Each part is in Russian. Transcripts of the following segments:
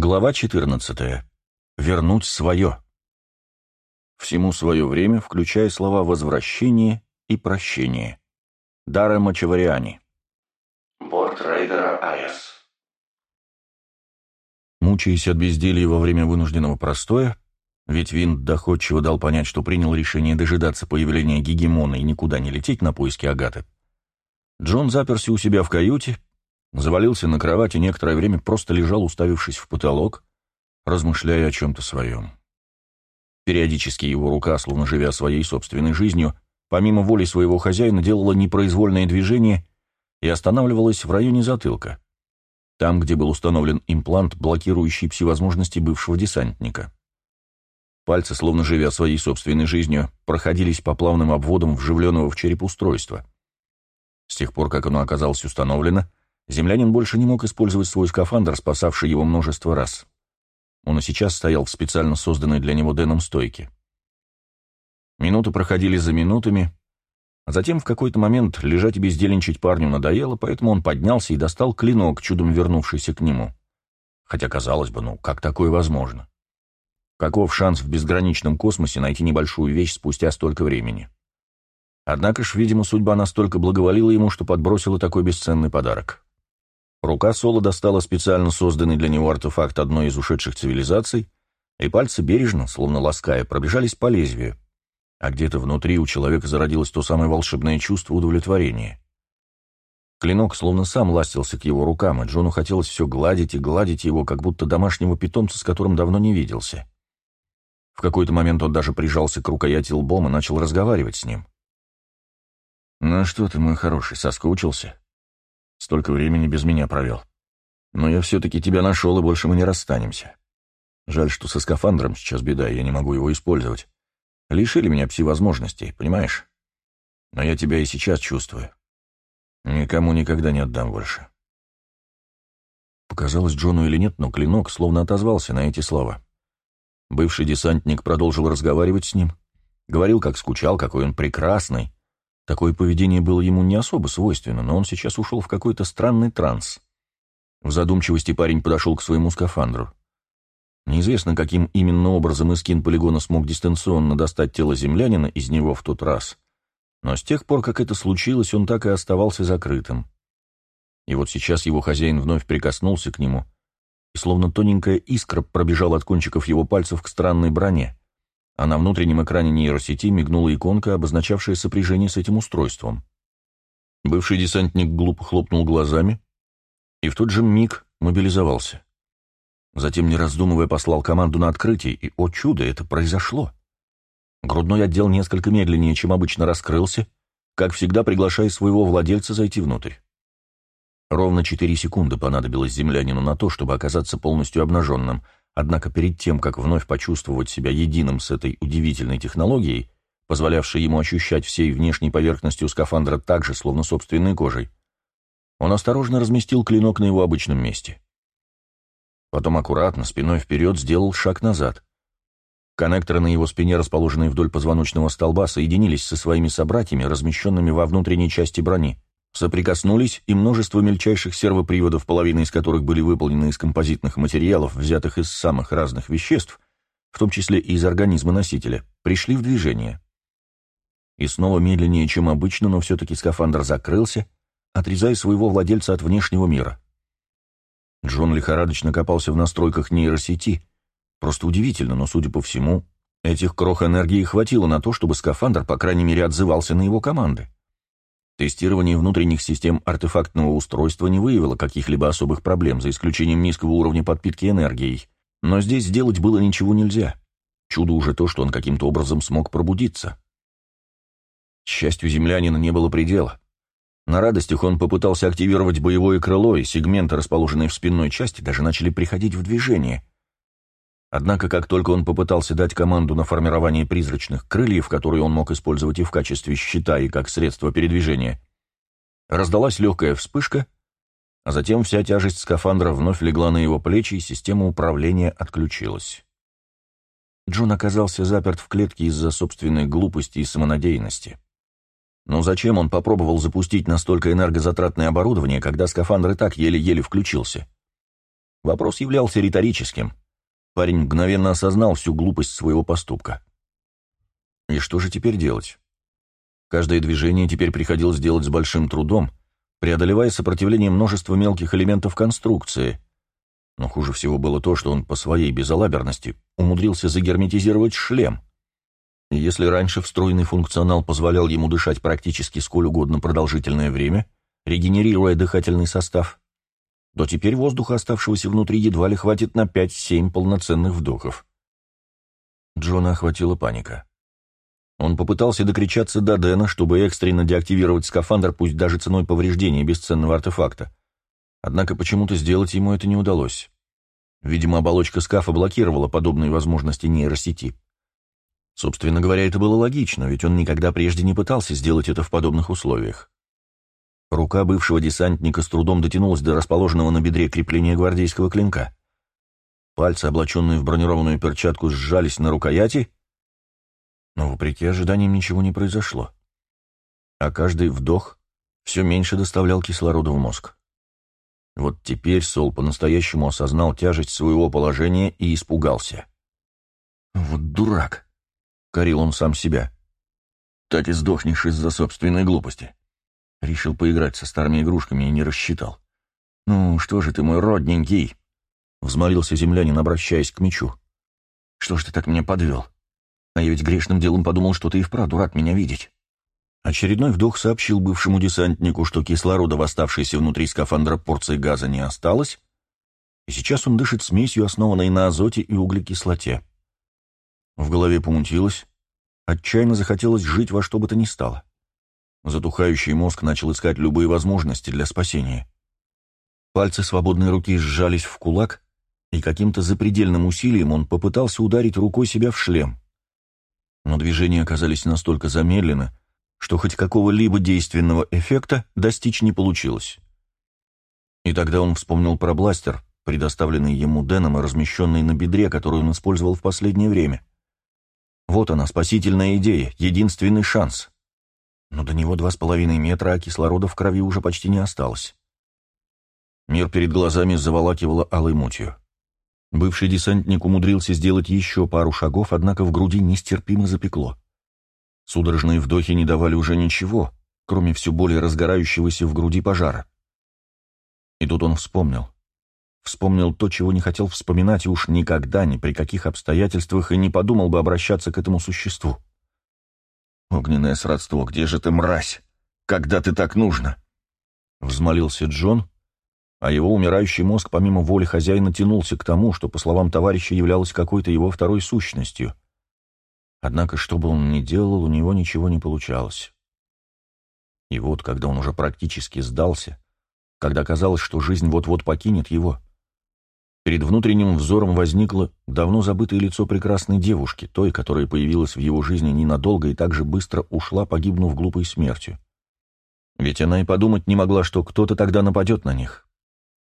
Глава 14. Вернуть свое. Всему свое время, включая слова «возвращение» и «прощение». Дара Мачавариани. Борт рейдера Айас. Мучаясь от безделья во время вынужденного простоя, ведь Винт доходчиво дал понять, что принял решение дожидаться появления Гегемона и никуда не лететь на поиски Агаты, Джон заперся у себя в каюте завалился на кровать и некоторое время просто лежал, уставившись в потолок, размышляя о чем-то своем. Периодически его рука, словно живя своей собственной жизнью, помимо воли своего хозяина, делала непроизвольное движение и останавливалась в районе затылка, там, где был установлен имплант, блокирующий всевозможности бывшего десантника. Пальцы, словно живя своей собственной жизнью, проходились по плавным обводам вживленного в череп устройства. С тех пор, как оно оказалось установлено, Землянин больше не мог использовать свой скафандр, спасавший его множество раз. Он и сейчас стоял в специально созданной для него Дэном стойке. Минуты проходили за минутами, а затем в какой-то момент лежать и бездельничать парню надоело, поэтому он поднялся и достал клинок, чудом вернувшийся к нему. Хотя, казалось бы, ну, как такое возможно? Каков шанс в безграничном космосе найти небольшую вещь спустя столько времени? Однако ж, видимо, судьба настолько благоволила ему, что подбросила такой бесценный подарок. Рука Соло достала специально созданный для него артефакт одной из ушедших цивилизаций, и пальцы бережно, словно лаская, пробежались по лезвию, а где-то внутри у человека зародилось то самое волшебное чувство удовлетворения. Клинок словно сам ластился к его рукам, и Джону хотелось все гладить и гладить его, как будто домашнего питомца, с которым давно не виделся. В какой-то момент он даже прижался к рукояти лбом и начал разговаривать с ним. «Ну что ты, мой хороший, соскучился?» Столько времени без меня провел. Но я все-таки тебя нашел, и больше мы не расстанемся. Жаль, что со скафандром сейчас беда, я не могу его использовать. Лишили меня пси-возможностей, понимаешь? Но я тебя и сейчас чувствую. Никому никогда не отдам больше. Показалось Джону или нет, но клинок словно отозвался на эти слова. Бывший десантник продолжил разговаривать с ним. Говорил, как скучал, какой он прекрасный, Такое поведение было ему не особо свойственно, но он сейчас ушел в какой-то странный транс. В задумчивости парень подошел к своему скафандру. Неизвестно, каким именно образом Искин полигона смог дистанционно достать тело землянина из него в тот раз, но с тех пор, как это случилось, он так и оставался закрытым. И вот сейчас его хозяин вновь прикоснулся к нему, и словно тоненькая искра пробежала от кончиков его пальцев к странной броне а на внутреннем экране нейросети мигнула иконка, обозначавшая сопряжение с этим устройством. Бывший десантник глупо хлопнул глазами и в тот же миг мобилизовался. Затем, не раздумывая, послал команду на открытие, и, о чудо, это произошло. Грудной отдел несколько медленнее, чем обычно раскрылся, как всегда приглашая своего владельца зайти внутрь. Ровно четыре секунды понадобилось землянину на то, чтобы оказаться полностью обнаженным — Однако перед тем, как вновь почувствовать себя единым с этой удивительной технологией, позволявшей ему ощущать всей внешней поверхностью скафандра так же, словно собственной кожей, он осторожно разместил клинок на его обычном месте. Потом аккуратно, спиной вперед, сделал шаг назад. Коннекторы на его спине, расположенные вдоль позвоночного столба, соединились со своими собратьями, размещенными во внутренней части брони, Соприкоснулись, и множество мельчайших сервоприводов, половина из которых были выполнены из композитных материалов, взятых из самых разных веществ, в том числе и из организма носителя, пришли в движение. И снова медленнее, чем обычно, но все-таки скафандр закрылся, отрезая своего владельца от внешнего мира. Джон лихорадочно копался в настройках нейросети. Просто удивительно, но, судя по всему, этих крох энергии хватило на то, чтобы скафандр, по крайней мере, отзывался на его команды. Тестирование внутренних систем артефактного устройства не выявило каких-либо особых проблем, за исключением низкого уровня подпитки энергией. Но здесь сделать было ничего нельзя. Чудо уже то, что он каким-то образом смог пробудиться. К счастью, землянина не было предела. На радостях он попытался активировать боевое крыло, и сегменты, расположенные в спинной части, даже начали приходить в движение. Однако, как только он попытался дать команду на формирование призрачных крыльев, которые он мог использовать и в качестве щита, и как средство передвижения, раздалась легкая вспышка, а затем вся тяжесть скафандра вновь легла на его плечи, и система управления отключилась. Джон оказался заперт в клетке из-за собственной глупости и самонадеянности. Но зачем он попробовал запустить настолько энергозатратное оборудование, когда скафандр и так еле-еле включился? Вопрос являлся риторическим. Парень мгновенно осознал всю глупость своего поступка. И что же теперь делать? Каждое движение теперь приходилось делать с большим трудом, преодолевая сопротивление множества мелких элементов конструкции. Но хуже всего было то, что он по своей безалаберности умудрился загерметизировать шлем. И если раньше встроенный функционал позволял ему дышать практически сколь угодно продолжительное время, регенерируя дыхательный состав, то теперь воздуха, оставшегося внутри, едва ли хватит на 5-7 полноценных вдохов. Джона охватила паника. Он попытался докричаться до Дэна, чтобы экстренно деактивировать скафандр, пусть даже ценой повреждения бесценного артефакта. Однако почему-то сделать ему это не удалось. Видимо, оболочка скафа блокировала подобные возможности нейросети. Собственно говоря, это было логично, ведь он никогда прежде не пытался сделать это в подобных условиях. Рука бывшего десантника с трудом дотянулась до расположенного на бедре крепления гвардейского клинка. Пальцы, облаченные в бронированную перчатку, сжались на рукояти, но, вопреки ожиданиям, ничего не произошло. А каждый вдох все меньше доставлял кислорода в мозг. Вот теперь Сол по-настоящему осознал тяжесть своего положения и испугался. «Вот дурак!» — корил он сам себя. «Так и сдохнешь из-за собственной глупости». Решил поиграть со старыми игрушками и не рассчитал. «Ну, что же ты, мой родненький?» — взмолился землянин, обращаясь к мечу. «Что ж ты так меня подвел?» А я ведь грешным делом подумал, что ты и вправду рад меня видеть. Очередной вдох сообщил бывшему десантнику, что кислорода в оставшейся внутри скафандра порции газа не осталось, и сейчас он дышит смесью, основанной на азоте и углекислоте. В голове помутилось, отчаянно захотелось жить во что бы то ни стало. Затухающий мозг начал искать любые возможности для спасения. Пальцы свободной руки сжались в кулак, и каким-то запредельным усилием он попытался ударить рукой себя в шлем но движения оказались настолько замедлены, что хоть какого-либо действенного эффекта достичь не получилось. И тогда он вспомнил про бластер, предоставленный ему Дэном и размещенный на бедре, который он использовал в последнее время. Вот она, спасительная идея, единственный шанс. Но до него два с половиной метра, а кислорода в крови уже почти не осталось. Мир перед глазами заволакивало алой мутью. Бывший десантник умудрился сделать еще пару шагов, однако в груди нестерпимо запекло. Судорожные вдохи не давали уже ничего, кроме все более разгорающегося в груди пожара. И тут он вспомнил. Вспомнил то, чего не хотел вспоминать, и уж никогда, ни при каких обстоятельствах, и не подумал бы обращаться к этому существу. «Огненное сродство, где же ты, мразь? Когда ты так нужно?» Взмолился Джон, а его умирающий мозг помимо воли хозяина тянулся к тому, что, по словам товарища, являлось какой-то его второй сущностью. Однако, что бы он ни делал, у него ничего не получалось. И вот, когда он уже практически сдался, когда казалось, что жизнь вот-вот покинет его, перед внутренним взором возникло давно забытое лицо прекрасной девушки, той, которая появилась в его жизни ненадолго и так же быстро ушла, погибнув глупой смертью. Ведь она и подумать не могла, что кто-то тогда нападет на них.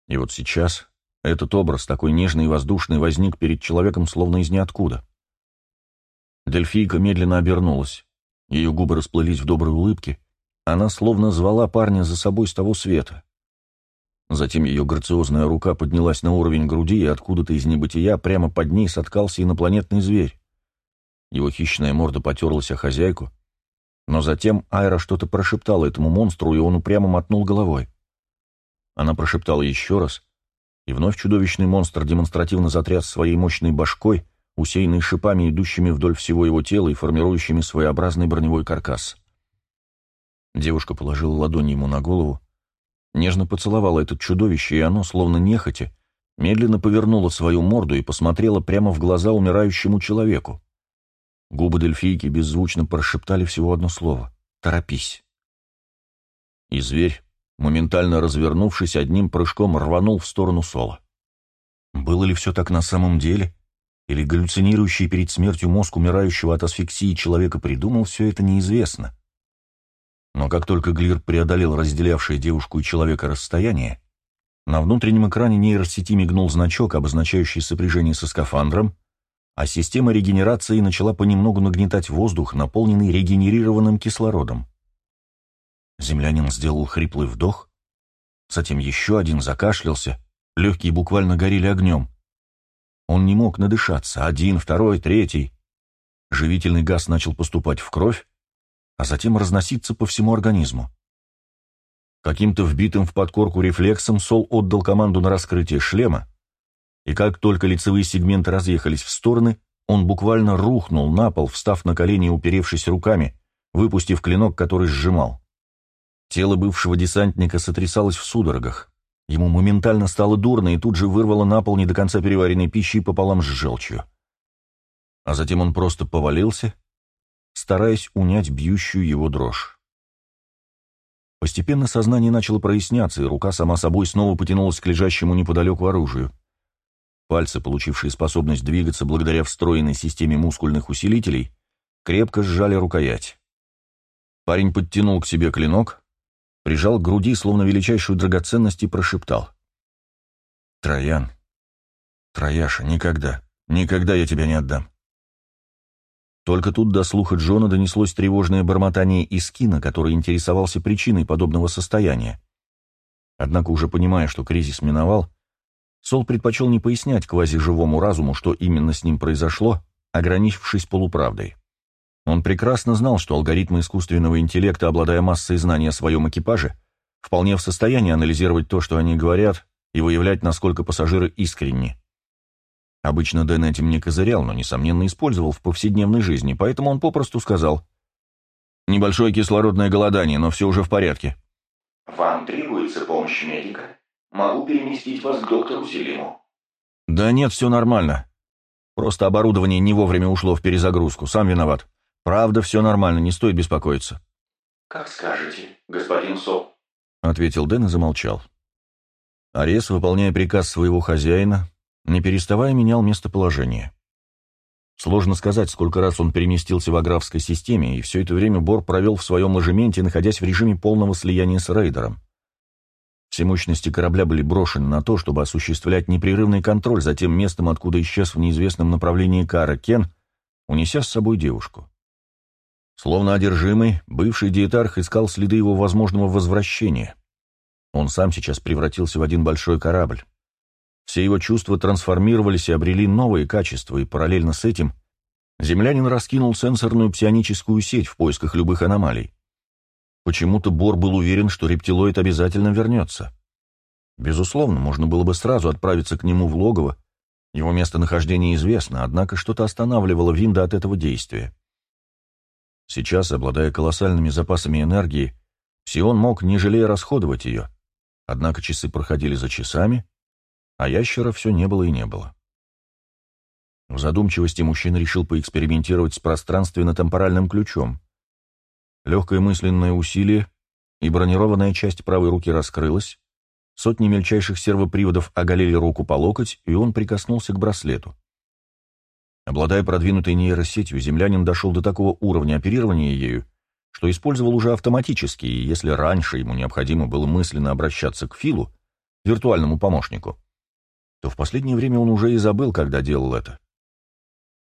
И вот сейчас этот образ, такой нежный и воздушный, возник перед человеком словно из ниоткуда. Дельфийка медленно обернулась. Ее губы расплылись в доброй улыбке. Она словно звала парня за собой с того света. Затем ее грациозная рука поднялась на уровень груди, и откуда-то из небытия прямо под ней соткался инопланетный зверь. Его хищная морда потерлась о хозяйку, но затем Айра что-то прошептала этому монстру, и он упрямо мотнул головой. Она прошептала еще раз, и вновь чудовищный монстр демонстративно затряс своей мощной башкой, усеянной шипами, идущими вдоль всего его тела и формирующими своеобразный броневой каркас. Девушка положила ладонь ему на голову, нежно поцеловала это чудовище, и оно, словно нехотя, медленно повернуло свою морду и посмотрело прямо в глаза умирающему человеку. Губы дельфийки беззвучно прошептали всего одно слово — «Торопись». И зверь, моментально развернувшись, одним прыжком рванул в сторону Сола. Было ли все так на самом деле? Или галлюцинирующий перед смертью мозг умирающего от асфиксии человека придумал все это неизвестно. Но как только Глир преодолел разделявшее девушку и человека расстояние, на внутреннем экране нейросети мигнул значок, обозначающий сопряжение со скафандром, а система регенерации начала понемногу нагнетать воздух, наполненный регенерированным кислородом. Землянин сделал хриплый вдох, затем еще один закашлялся легкие буквально горели огнем. Он не мог надышаться. Один, второй, третий. Живительный газ начал поступать в кровь, а затем разноситься по всему организму. Каким-то вбитым в подкорку рефлексом Сол отдал команду на раскрытие шлема, и как только лицевые сегменты разъехались в стороны, он буквально рухнул на пол, встав на колени и уперевшись руками, выпустив клинок, который сжимал. Тело бывшего десантника сотрясалось в судорогах. Ему моментально стало дурно и тут же вырвало на пол не до конца переваренной пищи пополам с желчью. А затем он просто повалился, стараясь унять бьющую его дрожь. Постепенно сознание начало проясняться, и рука сама собой снова потянулась к лежащему неподалеку оружию. Пальцы, получившие способность двигаться благодаря встроенной системе мускульных усилителей, крепко сжали рукоять. Парень подтянул к себе клинок, прижал к груди, словно величайшую драгоценность, и прошептал. «Троян, Трояша, никогда, никогда я тебя не отдам». Только тут до слуха Джона донеслось тревожное бормотание Искина, который интересовался причиной подобного состояния. Однако, уже понимая, что кризис миновал, Сол предпочел не пояснять квазиживому разуму, что именно с ним произошло, ограничившись полуправдой. Он прекрасно знал, что алгоритмы искусственного интеллекта, обладая массой знаний о своем экипаже, вполне в состоянии анализировать то, что они говорят, и выявлять, насколько пассажиры искренни. Обычно Дэн этим не козырял, но, несомненно, использовал в повседневной жизни, поэтому он попросту сказал «Небольшое кислородное голодание, но все уже в порядке». «Вам требуется помощь медика?» Могу переместить вас к доктору Селиму». «Да нет, все нормально. Просто оборудование не вовремя ушло в перезагрузку. Сам виноват. Правда, все нормально, не стоит беспокоиться». «Как скажете, господин Со», — ответил Дэн и замолчал. Арес, выполняя приказ своего хозяина, не переставая менял местоположение. Сложно сказать, сколько раз он переместился в аграфской системе, и все это время Бор провел в своем ложементе, находясь в режиме полного слияния с рейдером. Все мощности корабля были брошены на то, чтобы осуществлять непрерывный контроль за тем местом, откуда исчез в неизвестном направлении Кара Кен, унеся с собой девушку. Словно одержимый, бывший диетарх искал следы его возможного возвращения. Он сам сейчас превратился в один большой корабль. Все его чувства трансформировались и обрели новые качества, и параллельно с этим землянин раскинул сенсорную псионическую сеть в поисках любых аномалий. Почему-то Бор был уверен, что рептилоид обязательно вернется. Безусловно, можно было бы сразу отправиться к нему в логово, его местонахождение известно, однако что-то останавливало Винда от этого действия. Сейчас, обладая колоссальными запасами энергии, Псион мог, не жалея, расходовать ее, однако часы проходили за часами, а ящера все не было и не было. В задумчивости мужчина решил поэкспериментировать с пространственно-темпоральным ключом. Легкое мысленное усилие, и бронированная часть правой руки раскрылась, сотни мельчайших сервоприводов оголили руку по локоть, и он прикоснулся к браслету. Обладая продвинутой нейросетью, землянин дошел до такого уровня оперирования ею, что использовал уже автоматически, и если раньше ему необходимо было мысленно обращаться к Филу, виртуальному помощнику, то в последнее время он уже и забыл, когда делал это.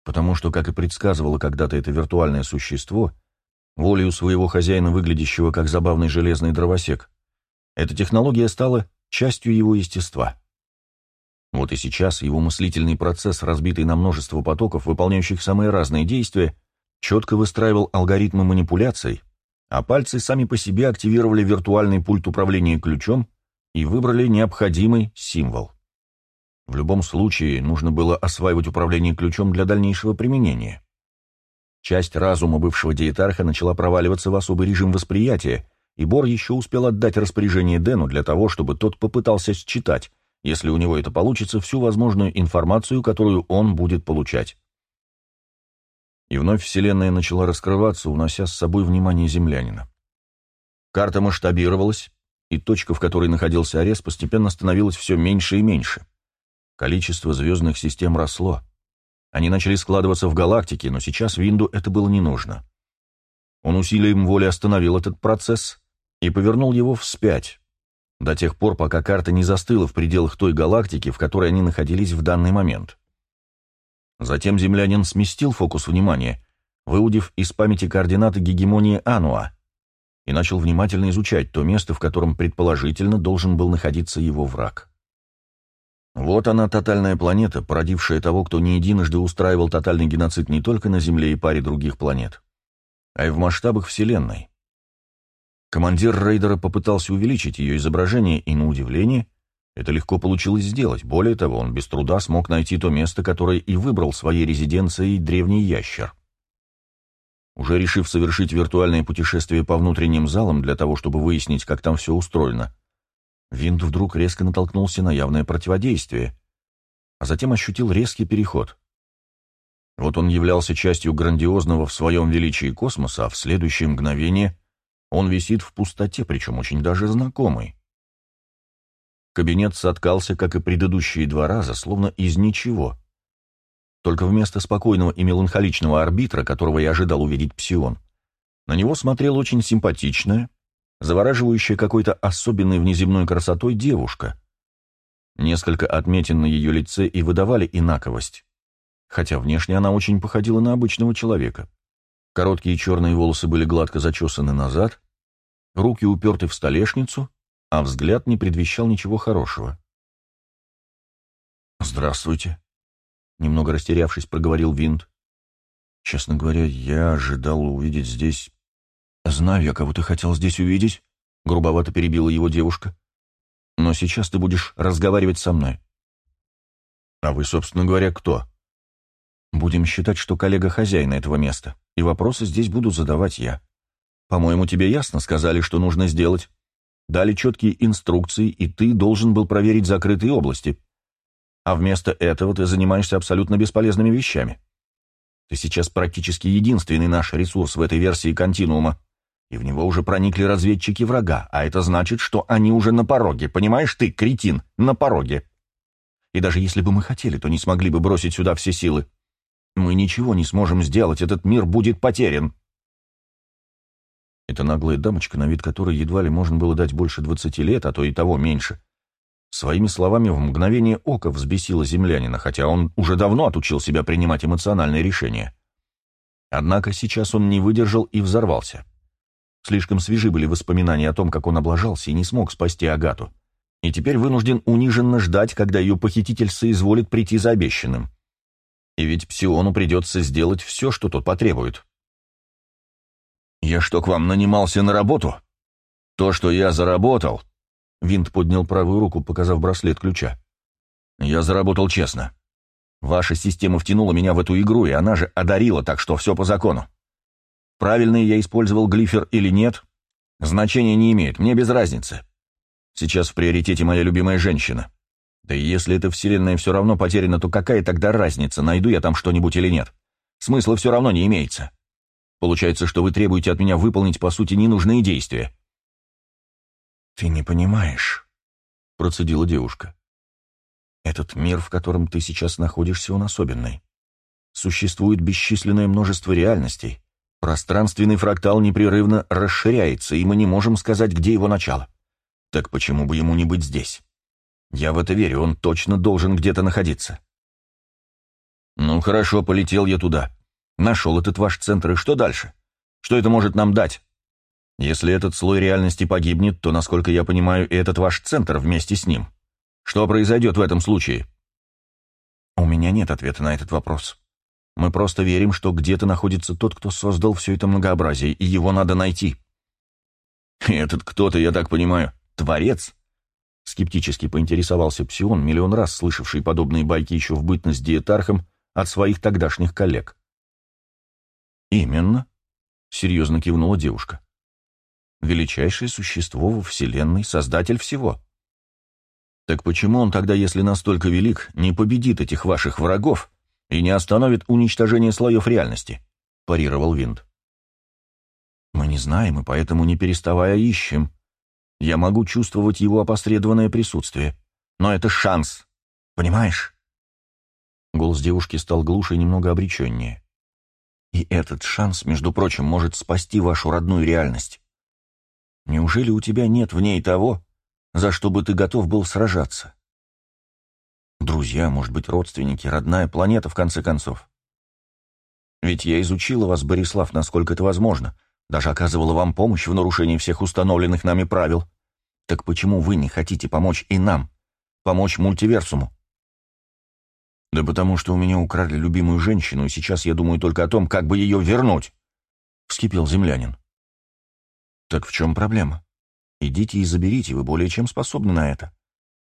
Потому что, как и предсказывало когда-то это виртуальное существо — волею своего хозяина, выглядящего как забавный железный дровосек, эта технология стала частью его естества. Вот и сейчас его мыслительный процесс, разбитый на множество потоков, выполняющих самые разные действия, четко выстраивал алгоритмы манипуляций, а пальцы сами по себе активировали виртуальный пульт управления ключом и выбрали необходимый символ. В любом случае, нужно было осваивать управление ключом для дальнейшего применения. Часть разума бывшего диетарха начала проваливаться в особый режим восприятия, и Бор еще успел отдать распоряжение Дэну для того, чтобы тот попытался считать, если у него это получится, всю возможную информацию, которую он будет получать. И вновь Вселенная начала раскрываться, унося с собой внимание землянина. Карта масштабировалась, и точка, в которой находился Арес, постепенно становилась все меньше и меньше. Количество звездных систем росло. Они начали складываться в галактики, но сейчас Винду это было не нужно. Он усилием воли остановил этот процесс и повернул его вспять, до тех пор, пока карта не застыла в пределах той галактики, в которой они находились в данный момент. Затем землянин сместил фокус внимания, выудив из памяти координаты гегемонии Ануа, и начал внимательно изучать то место, в котором предположительно должен был находиться его враг. Вот она, тотальная планета, породившая того, кто не единожды устраивал тотальный геноцид не только на Земле и паре других планет, а и в масштабах Вселенной. Командир рейдера попытался увеличить ее изображение, и, на удивление, это легко получилось сделать. Более того, он без труда смог найти то место, которое и выбрал своей резиденцией древний ящер. Уже решив совершить виртуальное путешествие по внутренним залам для того, чтобы выяснить, как там все устроено, Винт вдруг резко натолкнулся на явное противодействие, а затем ощутил резкий переход. Вот он являлся частью грандиозного в своем величии космоса, а в следующее мгновение он висит в пустоте, причем очень даже знакомый. Кабинет соткался, как и предыдущие два раза, словно из ничего — только вместо спокойного и меланхоличного арбитра, которого я ожидал увидеть Псион, на него смотрел очень симпатичная, завораживающая какой-то особенной внеземной красотой девушка. Несколько отметин на ее лице и выдавали инаковость, хотя внешне она очень походила на обычного человека. Короткие черные волосы были гладко зачесаны назад, руки уперты в столешницу, а взгляд не предвещал ничего хорошего. «Здравствуйте», Немного растерявшись, проговорил Винт. Честно говоря, я ожидал увидеть здесь... Знаю я, кого ты хотел здесь увидеть, грубовато перебила его девушка. Но сейчас ты будешь разговаривать со мной. А вы, собственно говоря, кто? Будем считать, что коллега хозяина этого места, и вопросы здесь буду задавать я. По-моему, тебе ясно сказали, что нужно сделать. Дали четкие инструкции, и ты должен был проверить закрытые области а вместо этого ты занимаешься абсолютно бесполезными вещами. Ты сейчас практически единственный наш ресурс в этой версии континуума, и в него уже проникли разведчики врага, а это значит, что они уже на пороге, понимаешь ты, кретин, на пороге. И даже если бы мы хотели, то не смогли бы бросить сюда все силы. Мы ничего не сможем сделать, этот мир будет потерян. Эта наглая дамочка, на вид которой едва ли можно было дать больше двадцати лет, а то и того меньше, Своими словами в мгновение ока взбесила землянина, хотя он уже давно отучил себя принимать эмоциональные решения. Однако сейчас он не выдержал и взорвался. Слишком свежи были воспоминания о том, как он облажался и не смог спасти Агату. И теперь вынужден униженно ждать, когда ее похититель соизволит прийти за обещанным. И ведь Псиону придется сделать все, что тот потребует. «Я что, к вам нанимался на работу? То, что я заработал, Винт поднял правую руку, показав браслет ключа. «Я заработал честно. Ваша система втянула меня в эту игру, и она же одарила, так что все по закону. Правильно я использовал глифер или нет, значения не имеет, мне без разницы. Сейчас в приоритете моя любимая женщина. Да и если эта вселенная все равно потеряна, то какая тогда разница, найду я там что-нибудь или нет? Смысла все равно не имеется. Получается, что вы требуете от меня выполнить, по сути, ненужные действия. «Ты не понимаешь», — процедила девушка. «Этот мир, в котором ты сейчас находишься, он особенный. Существует бесчисленное множество реальностей. Пространственный фрактал непрерывно расширяется, и мы не можем сказать, где его начало. Так почему бы ему не быть здесь? Я в это верю, он точно должен где-то находиться». «Ну хорошо, полетел я туда. Нашел этот ваш центр, и что дальше? Что это может нам дать?» Если этот слой реальности погибнет, то, насколько я понимаю, и этот ваш центр вместе с ним. Что произойдет в этом случае? У меня нет ответа на этот вопрос. Мы просто верим, что где-то находится тот, кто создал все это многообразие, и его надо найти. Этот кто-то, я так понимаю, творец? Скептически поинтересовался Псион, миллион раз слышавший подобные байки еще в бытность диетархом от своих тогдашних коллег. «Именно», — серьезно кивнула девушка величайшее существо во Вселенной, создатель всего. Так почему он тогда, если настолько велик, не победит этих ваших врагов и не остановит уничтожение слоев реальности? парировал Винт. Мы не знаем и поэтому не переставая ищем. Я могу чувствовать его опосредованное присутствие, но это шанс, понимаешь? Голос девушки стал глуше и немного обреченнее. И этот шанс, между прочим, может спасти вашу родную реальность. Неужели у тебя нет в ней того, за что бы ты готов был сражаться? Друзья, может быть, родственники, родная планета, в конце концов. Ведь я изучила вас, Борислав, насколько это возможно, даже оказывала вам помощь в нарушении всех установленных нами правил. Так почему вы не хотите помочь и нам, помочь мультиверсуму? «Да потому что у меня украли любимую женщину, и сейчас я думаю только о том, как бы ее вернуть», — вскипел землянин. «Так в чем проблема? Идите и заберите, вы более чем способны на это.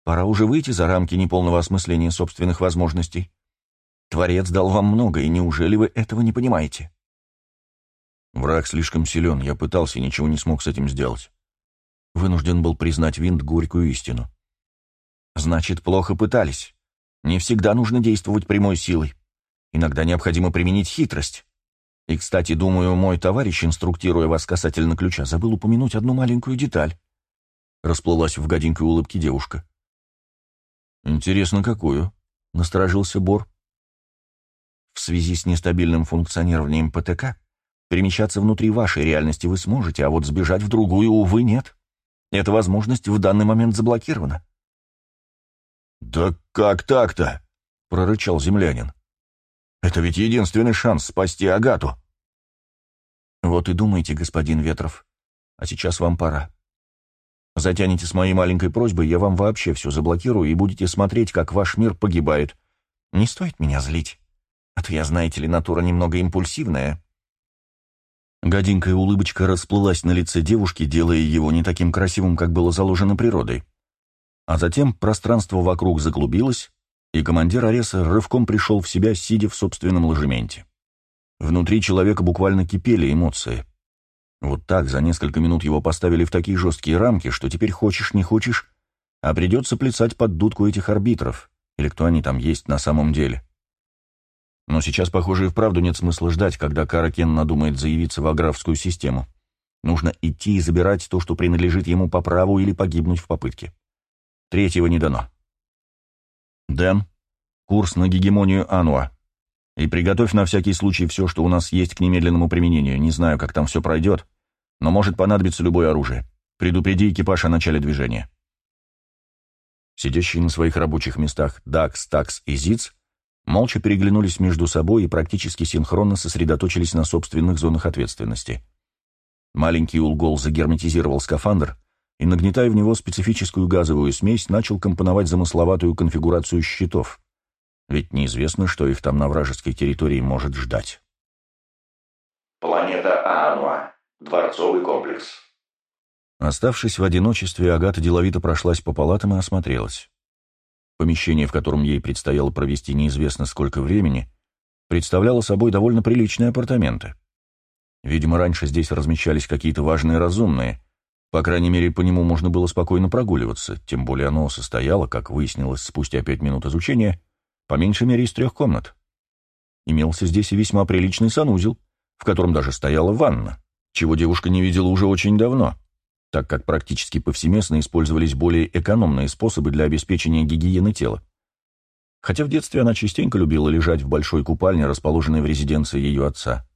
Пора уже выйти за рамки неполного осмысления собственных возможностей. Творец дал вам много, и неужели вы этого не понимаете?» Враг слишком силен, я пытался, ничего не смог с этим сделать. Вынужден был признать Винт горькую истину. Значит, плохо пытались. Не всегда нужно действовать прямой силой. Иногда необходимо применить хитрость. И, кстати, думаю, мой товарищ, инструктируя вас касательно ключа, забыл упомянуть одну маленькую деталь. Расплылась в гаденькой улыбке девушка. «Интересно, какую?» — насторожился Бор. «В связи с нестабильным функционированием ПТК перемещаться внутри вашей реальности вы сможете, а вот сбежать в другую, увы, нет. Эта возможность в данный момент заблокирована». «Да как так-то?» — прорычал землянин. «Это ведь единственный шанс спасти Агату». «Вот и думайте, господин Ветров. А сейчас вам пора. Затянете с моей маленькой просьбой, я вам вообще все заблокирую и будете смотреть, как ваш мир погибает. Не стоит меня злить. А то я, знаете ли, натура немного импульсивная». Гаденькая улыбочка расплылась на лице девушки, делая его не таким красивым, как было заложено природой. А затем пространство вокруг заклубилось, и командир Ареса рывком пришел в себя, сидя в собственном ложементе. Внутри человека буквально кипели эмоции. Вот так за несколько минут его поставили в такие жесткие рамки, что теперь хочешь не хочешь, а придется плясать под дудку этих арбитров, или кто они там есть на самом деле. Но сейчас, похоже, и вправду нет смысла ждать, когда Каракен надумает заявиться в аграфскую систему. Нужно идти и забирать то, что принадлежит ему по праву, или погибнуть в попытке. Третьего не дано. Дэн, курс на гегемонию Ануа. И приготовь на всякий случай все, что у нас есть к немедленному применению. Не знаю, как там все пройдет, но может понадобиться любое оружие. Предупреди экипаж о начале движения. Сидящие на своих рабочих местах Дакс, Такс и Зиц молча переглянулись между собой и практически синхронно сосредоточились на собственных зонах ответственности. Маленький Улгол загерметизировал скафандр, и, нагнетая в него специфическую газовую смесь, начал компоновать замысловатую конфигурацию щитов. Ведь неизвестно, что их там на вражеской территории может ждать. Планета Аануа. Дворцовый комплекс. Оставшись в одиночестве, Агата деловито прошлась по палатам и осмотрелась. Помещение, в котором ей предстояло провести неизвестно сколько времени, представляло собой довольно приличные апартаменты. Видимо, раньше здесь размещались какие-то важные разумные, по крайней мере, по нему можно было спокойно прогуливаться, тем более оно состояло, как выяснилось спустя пять минут изучения, по меньшей мере из трех комнат. Имелся здесь и весьма приличный санузел, в котором даже стояла ванна, чего девушка не видела уже очень давно, так как практически повсеместно использовались более экономные способы для обеспечения гигиены тела. Хотя в детстве она частенько любила лежать в большой купальне, расположенной в резиденции ее отца.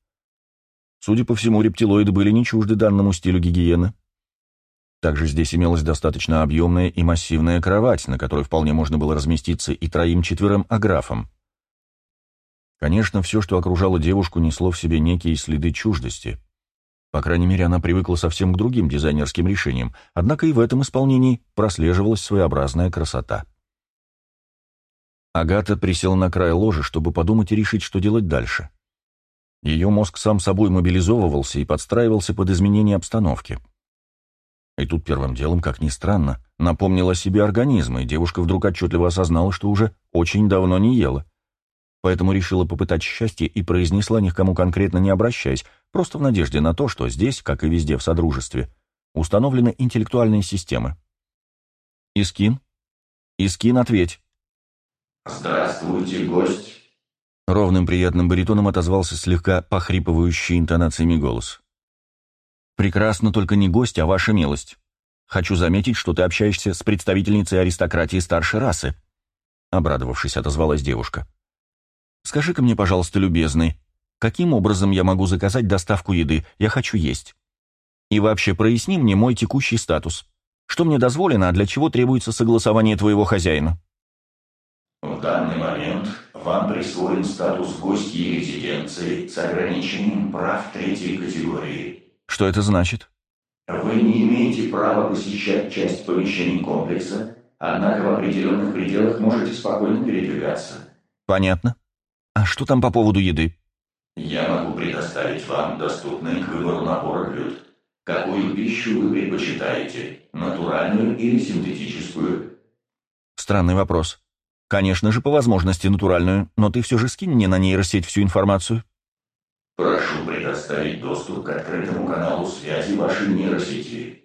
Судя по всему, рептилоиды были не чужды данному стилю гигиены, также здесь имелась достаточно объемная и массивная кровать, на которой вполне можно было разместиться и троим-четверым аграфом. Конечно, все, что окружало девушку, несло в себе некие следы чуждости. По крайней мере, она привыкла совсем к другим дизайнерским решениям, однако и в этом исполнении прослеживалась своеобразная красота. Агата присела на край ложа, чтобы подумать и решить, что делать дальше. Ее мозг сам собой мобилизовывался и подстраивался под изменение обстановки — и тут первым делом, как ни странно, напомнил о себе организм, и девушка вдруг отчетливо осознала, что уже очень давно не ела. Поэтому решила попытать счастье и произнесла, ни к кому конкретно не обращаясь, просто в надежде на то, что здесь, как и везде в Содружестве, установлены интеллектуальные системы. «Искин? Искин, ответь!» «Здравствуйте, гость!» Ровным приятным баритоном отозвался слегка похрипывающий интонациями голос. «Прекрасно, только не гость, а ваша милость. Хочу заметить, что ты общаешься с представительницей аристократии старшей расы», — обрадовавшись, отозвалась девушка. «Скажи-ка мне, пожалуйста, любезный, каким образом я могу заказать доставку еды? Я хочу есть. И вообще проясни мне мой текущий статус. Что мне дозволено, а для чего требуется согласование твоего хозяина?» В данный момент вам присвоен статус гостьи резиденции с ограничением прав третьей категории. Что это значит? Вы не имеете права посещать часть помещений комплекса, однако в определенных пределах можете спокойно передвигаться. Понятно. А что там по поводу еды? Я могу предоставить вам доступный к выбору набор блюд. Какую пищу вы предпочитаете? Натуральную или синтетическую? Странный вопрос. Конечно же, по возможности натуральную, но ты все же скинь мне на нейросеть всю информацию. Прошу предоставить доступ к открытому каналу связи вашей нейросети.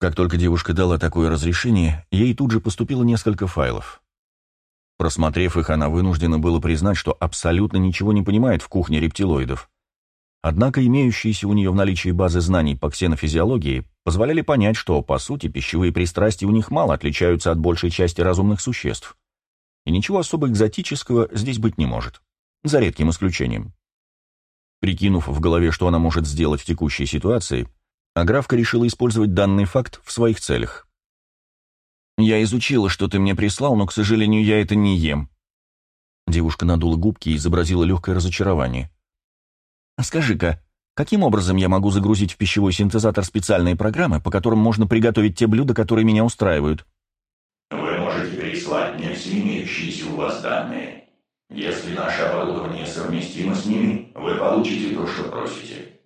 Как только девушка дала такое разрешение, ей тут же поступило несколько файлов. Просмотрев их, она вынуждена была признать, что абсолютно ничего не понимает в кухне рептилоидов. Однако имеющиеся у нее в наличии базы знаний по ксенофизиологии позволяли понять, что, по сути, пищевые пристрастия у них мало отличаются от большей части разумных существ. И ничего особо экзотического здесь быть не может. За редким исключением. Прикинув в голове, что она может сделать в текущей ситуации, Аграфка решила использовать данный факт в своих целях. «Я изучила, что ты мне прислал, но, к сожалению, я это не ем». Девушка надула губки и изобразила легкое разочарование. «Скажи-ка, каким образом я могу загрузить в пищевой синтезатор специальные программы, по которым можно приготовить те блюда, которые меня устраивают?» Вы можете переслать мне все имеющиеся у вас данные. Если наше оборудование совместимо с ними, вы получите то, что просите.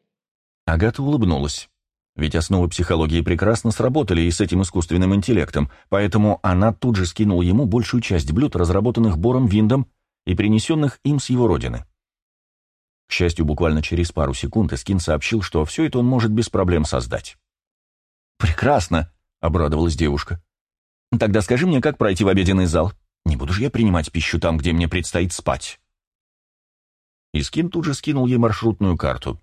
Агата улыбнулась. Ведь основы психологии прекрасно сработали и с этим искусственным интеллектом, поэтому она тут же скинула ему большую часть блюд, разработанных Бором Виндом и принесенных им с его родины. К счастью, буквально через пару секунд Искин сообщил, что все это он может без проблем создать. «Прекрасно!» — обрадовалась девушка. «Тогда скажи мне, как пройти в обеденный зал? Не буду же я принимать пищу там, где мне предстоит спать». Искин тут же скинул ей маршрутную карту.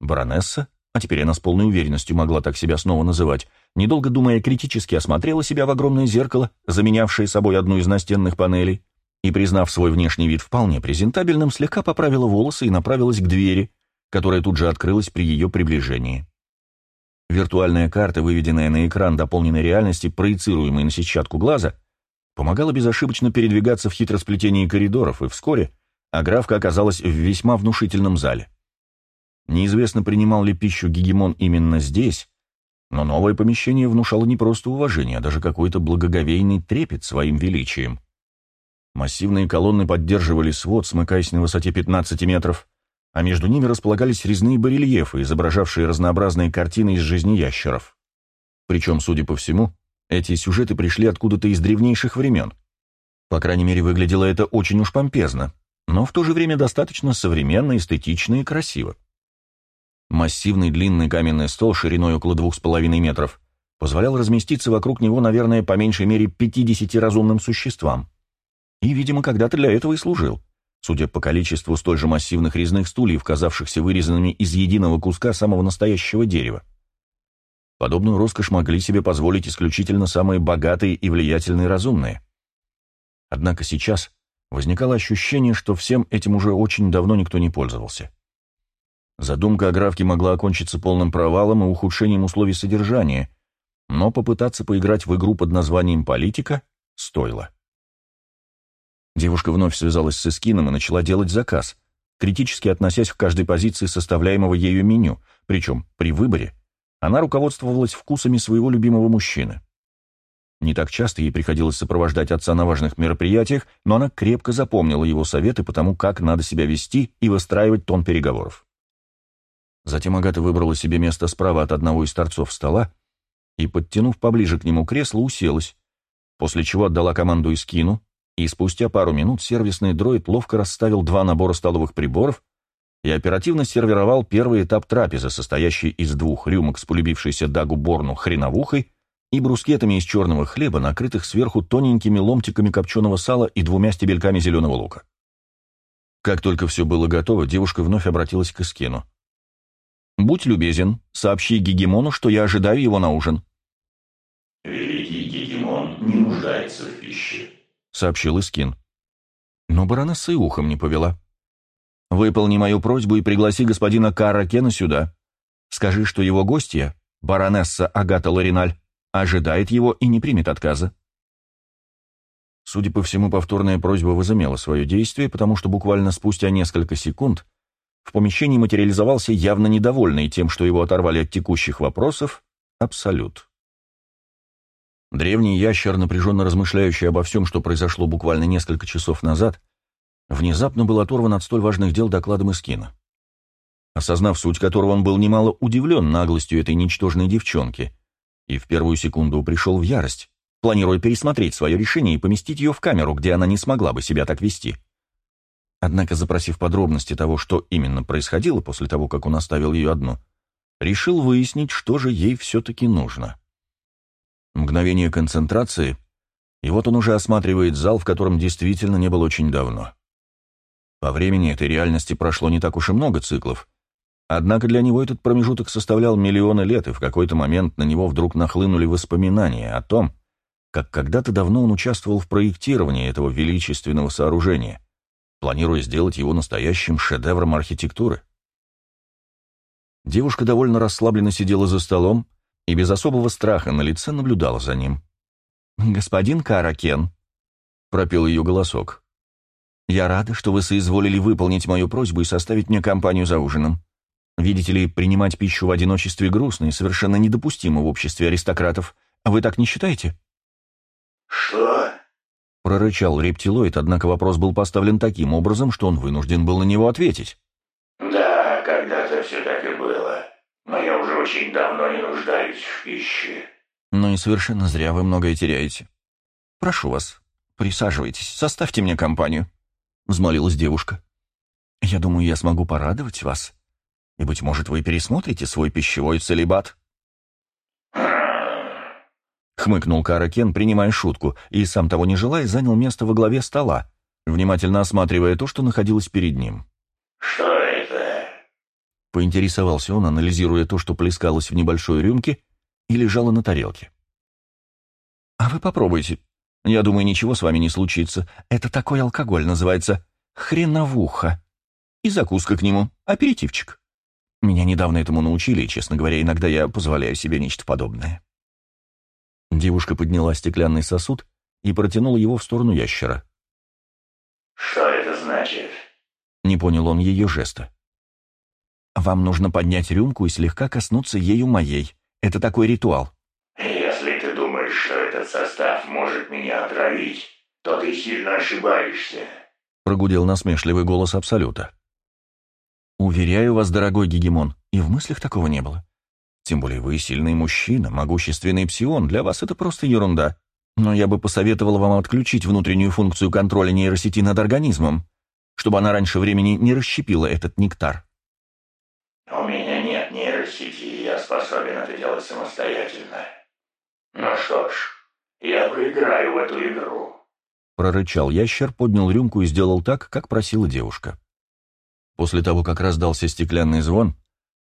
Баронесса, а теперь она с полной уверенностью могла так себя снова называть, недолго думая, критически осмотрела себя в огромное зеркало, заменявшее собой одну из настенных панелей, и, признав свой внешний вид вполне презентабельным, слегка поправила волосы и направилась к двери, которая тут же открылась при ее приближении. Виртуальная карта, выведенная на экран дополненной реальности, проецируемой на сетчатку глаза, помогала безошибочно передвигаться в хитросплетении коридоров, и вскоре Аграфка оказалась в весьма внушительном зале. Неизвестно, принимал ли пищу гегемон именно здесь, но новое помещение внушало не просто уважение, а даже какой-то благоговейный трепет своим величием. Массивные колонны поддерживали свод, смыкаясь на высоте 15 метров, а между ними располагались резные барельефы, изображавшие разнообразные картины из жизни ящеров. Причем, судя по всему, эти сюжеты пришли откуда-то из древнейших времен. По крайней мере, выглядело это очень уж помпезно, но в то же время достаточно современно, эстетично и красиво. Массивный длинный каменный стол шириной около двух с половиной метров позволял разместиться вокруг него, наверное, по меньшей мере 50 разумным существам. И, видимо, когда-то для этого и служил, судя по количеству столь же массивных резных стульев, казавшихся вырезанными из единого куска самого настоящего дерева. Подобную роскошь могли себе позволить исключительно самые богатые и влиятельные разумные. Однако сейчас возникало ощущение, что всем этим уже очень давно никто не пользовался. Задумка о графке могла окончиться полным провалом и ухудшением условий содержания, но попытаться поиграть в игру под названием «Политика» стоило. Девушка вновь связалась с Искином и начала делать заказ, критически относясь к каждой позиции составляемого ею меню, причем при выборе она руководствовалась вкусами своего любимого мужчины. Не так часто ей приходилось сопровождать отца на важных мероприятиях, но она крепко запомнила его советы по тому, как надо себя вести и выстраивать тон переговоров. Затем Агата выбрала себе место справа от одного из торцов стола и, подтянув поближе к нему кресло, уселась, после чего отдала команду Искину, и спустя пару минут сервисный дроид ловко расставил два набора столовых приборов и оперативно сервировал первый этап трапезы, состоящий из двух рюмок с полюбившейся Дагу Борну хреновухой и брускетами из черного хлеба, накрытых сверху тоненькими ломтиками копченого сала и двумя стебельками зеленого лука. Как только все было готово, девушка вновь обратилась к Искину. «Будь любезен, сообщи Гегемону, что я ожидаю его на ужин». Великий Гегемон не нуждается в пище. — сообщил Искин. Но баронесса и ухом не повела. «Выполни мою просьбу и пригласи господина Карра Кена сюда. Скажи, что его гостья, баронесса Агата Лариналь, ожидает его и не примет отказа». Судя по всему, повторная просьба возымела свое действие, потому что буквально спустя несколько секунд в помещении материализовался явно недовольный тем, что его оторвали от текущих вопросов, Абсолют. Древний ящер, напряженно размышляющий обо всем, что произошло буквально несколько часов назад, внезапно был оторван от столь важных дел докладом из кино. Осознав суть которого, он был немало удивлен наглостью этой ничтожной девчонки и в первую секунду пришел в ярость, планируя пересмотреть свое решение и поместить ее в камеру, где она не смогла бы себя так вести. Однако, запросив подробности того, что именно происходило после того, как он оставил ее одну, решил выяснить, что же ей все-таки нужно. Мгновение концентрации, и вот он уже осматривает зал, в котором действительно не был очень давно. По времени этой реальности прошло не так уж и много циклов, однако для него этот промежуток составлял миллионы лет, и в какой-то момент на него вдруг нахлынули воспоминания о том, как когда-то давно он участвовал в проектировании этого величественного сооружения — планируя сделать его настоящим шедевром архитектуры. Девушка довольно расслабленно сидела за столом и без особого страха на лице наблюдала за ним. «Господин Каракен», — пропел ее голосок, — «я рада, что вы соизволили выполнить мою просьбу и составить мне компанию за ужином. Видите ли, принимать пищу в одиночестве грустно и совершенно недопустимо в обществе аристократов. А вы так не считаете?» «Что?» — прорычал рептилоид, однако вопрос был поставлен таким образом, что он вынужден был на него ответить. «Да, когда-то все так и было. Но я уже очень давно не нуждаюсь в пище». «Ну и совершенно зря вы многое теряете. Прошу вас, присаживайтесь, составьте мне компанию», — взмолилась девушка. «Я думаю, я смогу порадовать вас. И, быть может, вы пересмотрите свой пищевой целебат». Хмыкнул Каракен, принимая шутку, и, сам того не желая, занял место во главе стола, внимательно осматривая то, что находилось перед ним. «Что это?» Поинтересовался он, анализируя то, что плескалось в небольшой рюмке и лежало на тарелке. «А вы попробуйте. Я думаю, ничего с вами не случится. Это такой алкоголь, называется хреновуха. И закуска к нему, аперитивчик. Меня недавно этому научили, и, честно говоря, иногда я позволяю себе нечто подобное». Девушка подняла стеклянный сосуд и протянула его в сторону ящера. «Что это значит?» Не понял он ее жеста. «Вам нужно поднять рюмку и слегка коснуться ею моей. Это такой ритуал». «Если ты думаешь, что этот состав меня отравить, то ты сильно ошибаешься», — прогудел насмешливый голос Абсолюта. «Уверяю вас, дорогой Гегемон, и в мыслях такого не было. Тем более вы сильный мужчина, могущественный псион, для вас это просто ерунда. Но я бы посоветовал вам отключить внутреннюю функцию контроля нейросети над организмом, чтобы она раньше времени не расщепила этот нектар. «У меня нет нейросети, я способен это делать самостоятельно. Ну что ж, я проиграю в эту игру». Прорычал ящер, поднял рюмку и сделал так, как просила девушка. После того, как раздался стеклянный звон,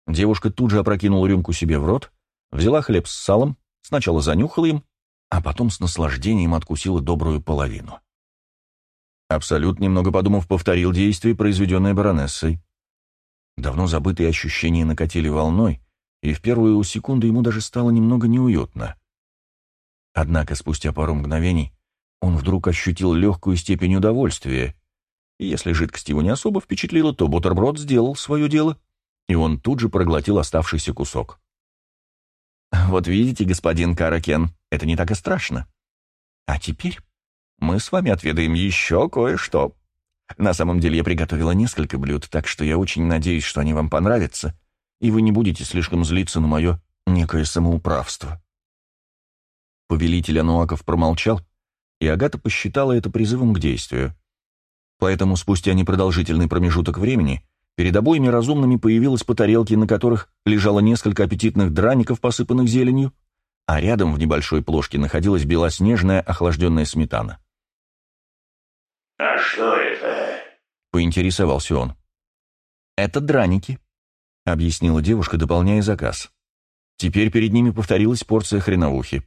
Девушка тут же опрокинула рюмку себе в рот, взяла хлеб с салом, сначала занюхала им, а потом с наслаждением откусила добрую половину. Абсолют, немного подумав, повторил действие, произведенное баронессой. Давно забытые ощущения накатили волной, и в первую секунду ему даже стало немного неуютно. Однако спустя пару мгновений он вдруг ощутил легкую степень удовольствия, и если жидкость его не особо впечатлила, то бутерброд сделал свое дело — и он тут же проглотил оставшийся кусок. «Вот видите, господин Каракен, это не так и страшно. А теперь мы с вами отведаем еще кое-что. На самом деле я приготовила несколько блюд, так что я очень надеюсь, что они вам понравятся, и вы не будете слишком злиться на мое некое самоуправство». Повелитель Ануаков промолчал, и Агата посчитала это призывом к действию. Поэтому спустя непродолжительный промежуток времени Перед обоими разумными появилась по тарелке, на которых лежало несколько аппетитных драников, посыпанных зеленью, а рядом в небольшой плошке находилась белоснежная охлажденная сметана. «А что это?» — поинтересовался он. «Это драники», — объяснила девушка, дополняя заказ. Теперь перед ними повторилась порция хреновухи.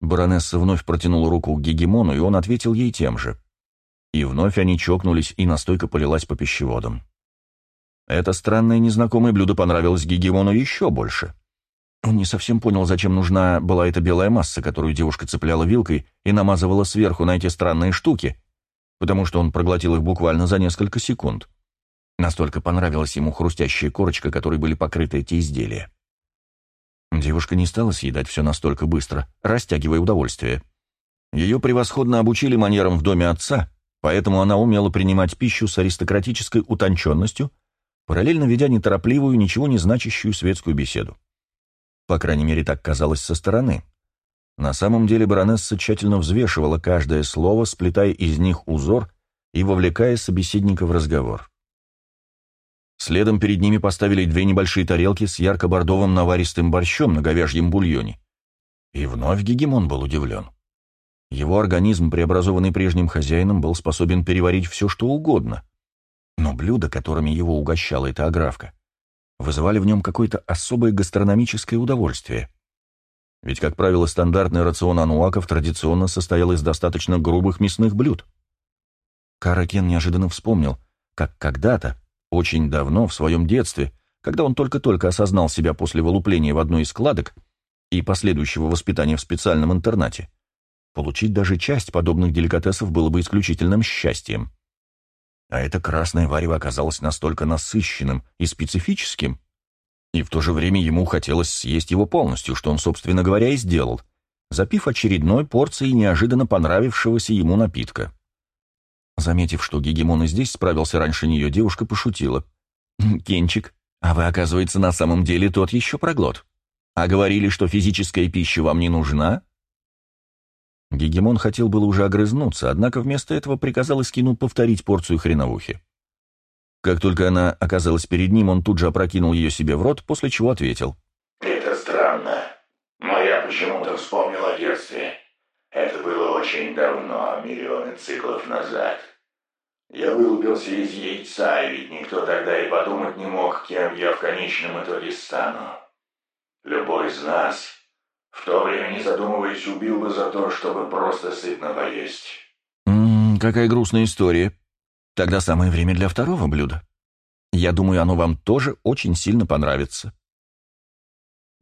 Баронесса вновь протянула руку к Гегемону, и он ответил ей тем же. И вновь они чокнулись, и настойка полилась по пищеводам. Это странное незнакомое блюдо понравилось Гегемону еще больше. Он не совсем понял, зачем нужна была эта белая масса, которую девушка цепляла вилкой и намазывала сверху на эти странные штуки, потому что он проглотил их буквально за несколько секунд. Настолько понравилась ему хрустящая корочка, которой были покрыты эти изделия. Девушка не стала съедать все настолько быстро, растягивая удовольствие. Ее превосходно обучили манерам в доме отца, поэтому она умела принимать пищу с аристократической утонченностью, параллельно ведя неторопливую, ничего не значащую светскую беседу. По крайней мере, так казалось со стороны. На самом деле баронесса тщательно взвешивала каждое слово, сплетая из них узор и вовлекая собеседника в разговор. Следом перед ними поставили две небольшие тарелки с ярко-бордовым наваристым борщом на говяжьем бульоне. И вновь Гегемон был удивлен. Его организм, преобразованный прежним хозяином, был способен переварить все, что угодно. Но блюда, которыми его угощала эта аграфка, вызывали в нем какое-то особое гастрономическое удовольствие. Ведь, как правило, стандартный рацион ануаков традиционно состоял из достаточно грубых мясных блюд. Каракен неожиданно вспомнил, как когда-то, очень давно, в своем детстве, когда он только-только осознал себя после вылупления в одной из складок и последующего воспитания в специальном интернате, получить даже часть подобных деликатесов было бы исключительным счастьем. А это красное варево оказалось настолько насыщенным и специфическим, и в то же время ему хотелось съесть его полностью, что он, собственно говоря, и сделал, запив очередной порцией неожиданно понравившегося ему напитка. Заметив, что Гегемон и здесь справился раньше нее, девушка пошутила. «Кенчик, а вы, оказывается, на самом деле тот еще проглот. А говорили, что физическая пища вам не нужна?» Гегемон хотел было уже огрызнуться, однако вместо этого приказал Искину повторить порцию хреновухи. Как только она оказалась перед ним, он тут же опрокинул ее себе в рот, после чего ответил. «Это странно, но я почему-то вспомнил о детстве. Это было очень давно, миллионы циклов назад. Я вылупился из яйца, ведь никто тогда и подумать не мог, кем я в конечном итоге стану. Любой из нас, в то время не задумываясь, убил бы за то, чтобы просто сытно поесть. «М-м, какая грустная история. Тогда самое время для второго блюда. Я думаю, оно вам тоже очень сильно понравится».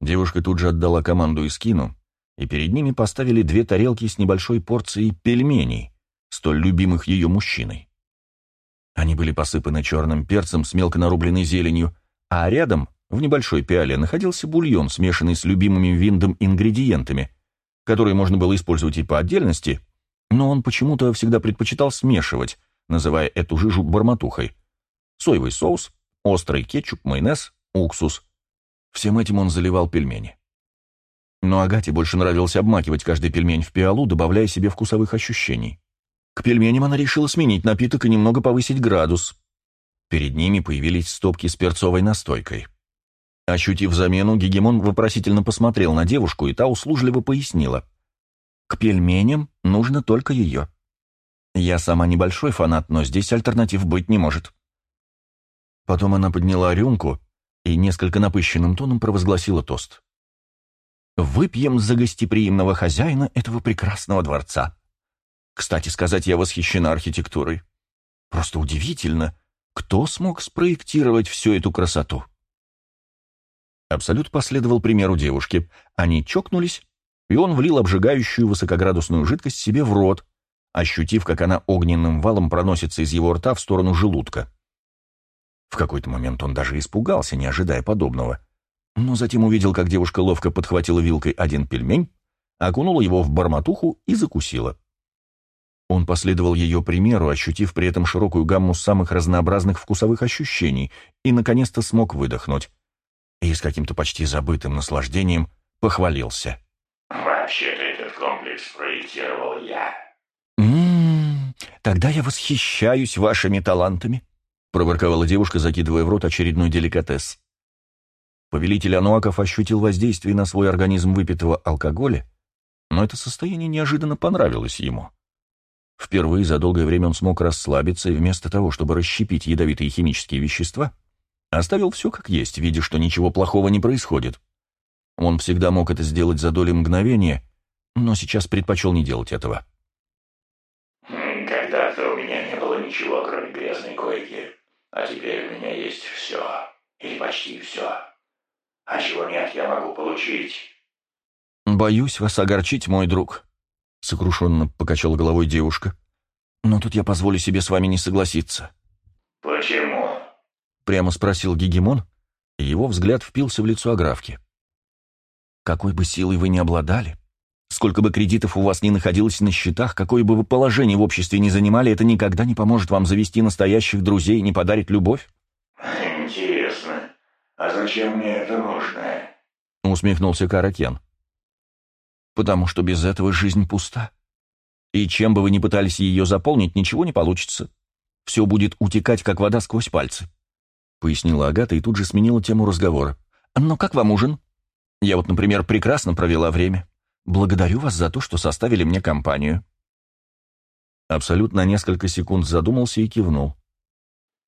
Девушка тут же отдала команду Искину, и перед ними поставили две тарелки с небольшой порцией пельменей, столь любимых ее мужчиной. Они были посыпаны черным перцем с мелко нарубленной зеленью, а рядом, в небольшой пиале, находился бульон, смешанный с любимыми виндом ингредиентами, которые можно было использовать и по отдельности, но он почему-то всегда предпочитал смешивать, называя эту жижу барматухой. Соевый соус, острый кетчуп, майонез, уксус. Всем этим он заливал пельмени. Но Агате больше нравилось обмакивать каждый пельмень в пиалу, добавляя себе вкусовых ощущений. К пельменям она решила сменить напиток и немного повысить градус. Перед ними появились стопки с перцовой настойкой. Ощутив замену, Гегемон вопросительно посмотрел на девушку, и та услужливо пояснила. «К пельменям нужно только ее. Я сама небольшой фанат, но здесь альтернатив быть не может». Потом она подняла рюмку и несколько напыщенным тоном провозгласила тост. Выпьем за гостеприимного хозяина этого прекрасного дворца. Кстати сказать, я восхищена архитектурой. Просто удивительно, кто смог спроектировать всю эту красоту. Абсолют последовал примеру девушки. Они чокнулись, и он влил обжигающую высокоградусную жидкость себе в рот, ощутив, как она огненным валом проносится из его рта в сторону желудка. В какой-то момент он даже испугался, не ожидая подобного но затем увидел, как девушка ловко подхватила вилкой один пельмень, окунула его в барматуху и закусила. Он последовал ее примеру, ощутив при этом широкую гамму самых разнообразных вкусовых ощущений, и, наконец-то, смог выдохнуть. И с каким-то почти забытым наслаждением похвалился. «Вообще-то этот комплекс проектировал я». «М-м-м, тогда я восхищаюсь вашими талантами», — проворковала девушка, закидывая в рот очередной деликатес. Повелитель Ануаков ощутил воздействие на свой организм выпитого алкоголя, но это состояние неожиданно понравилось ему. Впервые за долгое время он смог расслабиться и вместо того, чтобы расщепить ядовитые химические вещества, оставил все как есть, видя, что ничего плохого не происходит. Он всегда мог это сделать за доли мгновения, но сейчас предпочел не делать этого. «Когда-то у меня не было ничего, кроме грязной койки, а теперь у меня есть все, или почти все. А чего нет, я могу получить. Боюсь вас огорчить, мой друг, сокрушенно покачала головой девушка. Но тут я позволю себе с вами не согласиться. Почему? Прямо спросил Гегемон, и его взгляд впился в лицо Аграфки. Какой бы силой вы ни обладали, Сколько бы кредитов у вас ни находилось на счетах, какое бы вы положение в обществе ни занимали, это никогда не поможет вам завести настоящих друзей и не подарит любовь. А зачем мне это нужно? Усмехнулся Каракен. Потому что без этого жизнь пуста. И чем бы вы ни пытались ее заполнить, ничего не получится. Все будет утекать, как вода сквозь пальцы. Пояснила Агата и тут же сменила тему разговора. «Но как вам ужин? Я вот, например, прекрасно провела время. Благодарю вас за то, что составили мне компанию». Абсолютно несколько секунд задумался и кивнул.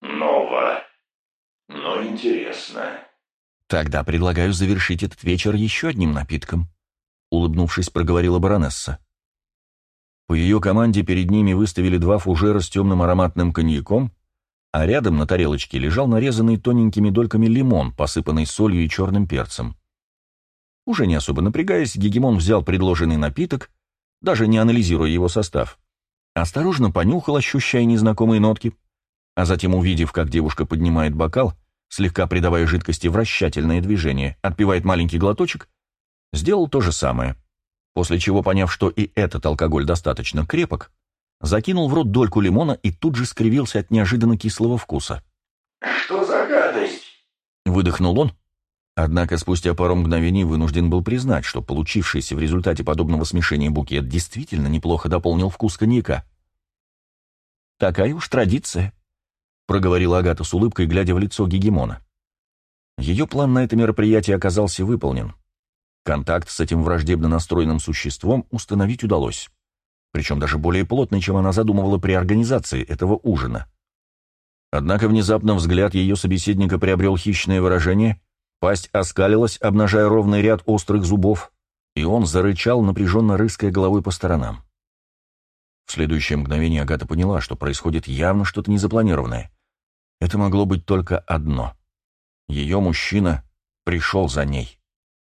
Ново. Ну, интересно. «Тогда предлагаю завершить этот вечер еще одним напитком», — улыбнувшись, проговорила баронесса. По ее команде перед ними выставили два фужера с темным ароматным коньяком, а рядом на тарелочке лежал нарезанный тоненькими дольками лимон, посыпанный солью и черным перцем. Уже не особо напрягаясь, Гегемон взял предложенный напиток, даже не анализируя его состав. Осторожно понюхал, ощущая незнакомые нотки, а затем, увидев, как девушка поднимает бокал, слегка придавая жидкости вращательное движение, отпивает маленький глоточек, сделал то же самое — после чего, поняв, что и этот алкоголь достаточно крепок, закинул в рот дольку лимона и тут же скривился от неожиданно кислого вкуса. «Что за гадость?» Выдохнул он, однако спустя пару мгновений вынужден был признать, что получившийся в результате подобного смешения букет действительно неплохо дополнил вкус коньяка. «Такая уж традиция», — проговорила Агата с улыбкой, глядя в лицо Гегемона. Ее план на это мероприятие оказался выполнен. Контакт с этим враждебно настроенным существом установить удалось. Причем даже более плотный, чем она задумывала при организации этого ужина. Однако внезапно взгляд ее собеседника приобрел хищное выражение, пасть оскалилась, обнажая ровный ряд острых зубов, и он зарычал, напряженно рыская головой по сторонам. В следующее мгновение Агата поняла, что происходит явно что-то незапланированное. Это могло быть только одно. Ее мужчина пришел за ней.